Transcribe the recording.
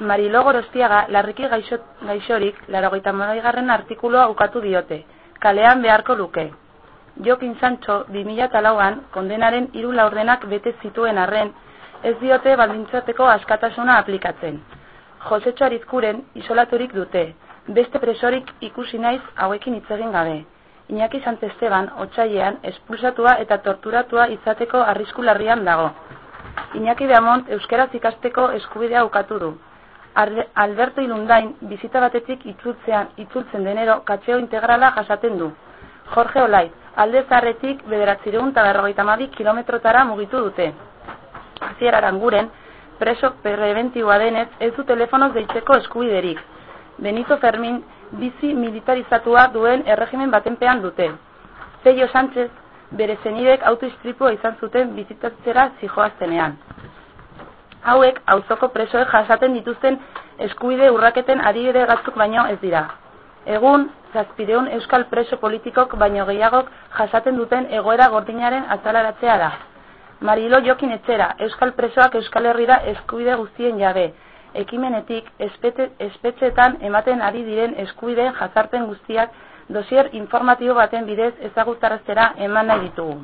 Marilo Gorostiaga larriki gaixo, gaixorik larogeita garren artikuloa ukatu diote, kalean beharko luke. Jokin Sancho 2008an kondenaren hiru laurdenak bete zituen arren, ez diote baldintzateko askatasuna aplikatzen. Josetxo Arizkuren isolaturik dute, beste presorik ikusi naiz hauekin itzegin gabe. Iñaki Santesteban otsailean espulsatua eta torturatua izateko arrisku larrian dago. Iñaki Beamont euskeraz ikasteko eskubidea ukatu du. Alberto Ilundain bizita batetik itzultzean itzultzen denero katxeo integrala jasaten du. Jorge Olai, alde zarretik bederatzireun eta berrogeita kilometrotara mugitu dute. Azier Aranguren, preso preventiboa denez ez du telefonoz deitzeko eskubiderik. Benito Fermin bizi militarizatua duen erregimen batenpean dute. Zeio Sánchez bere zenidek autoistripua izan zuten bizitatzera zijoaztenean. Hauek auzoko presoek jasaten dituzten eskubide urraketen adibide gatzuk baino ez dira. Egun, zazpideun euskal preso politikok baino gehiagok jasaten duten egoera gordinaren azalaratzea da. Marilo Jokin etxera, euskal presoak euskal herrira eskubide guztien jabe, ekimenetik espetxeetan ematen ari diren eskubideen jazarpen guztiak dosier informatibo baten bidez ezagutaraztera eman nahi ditugu.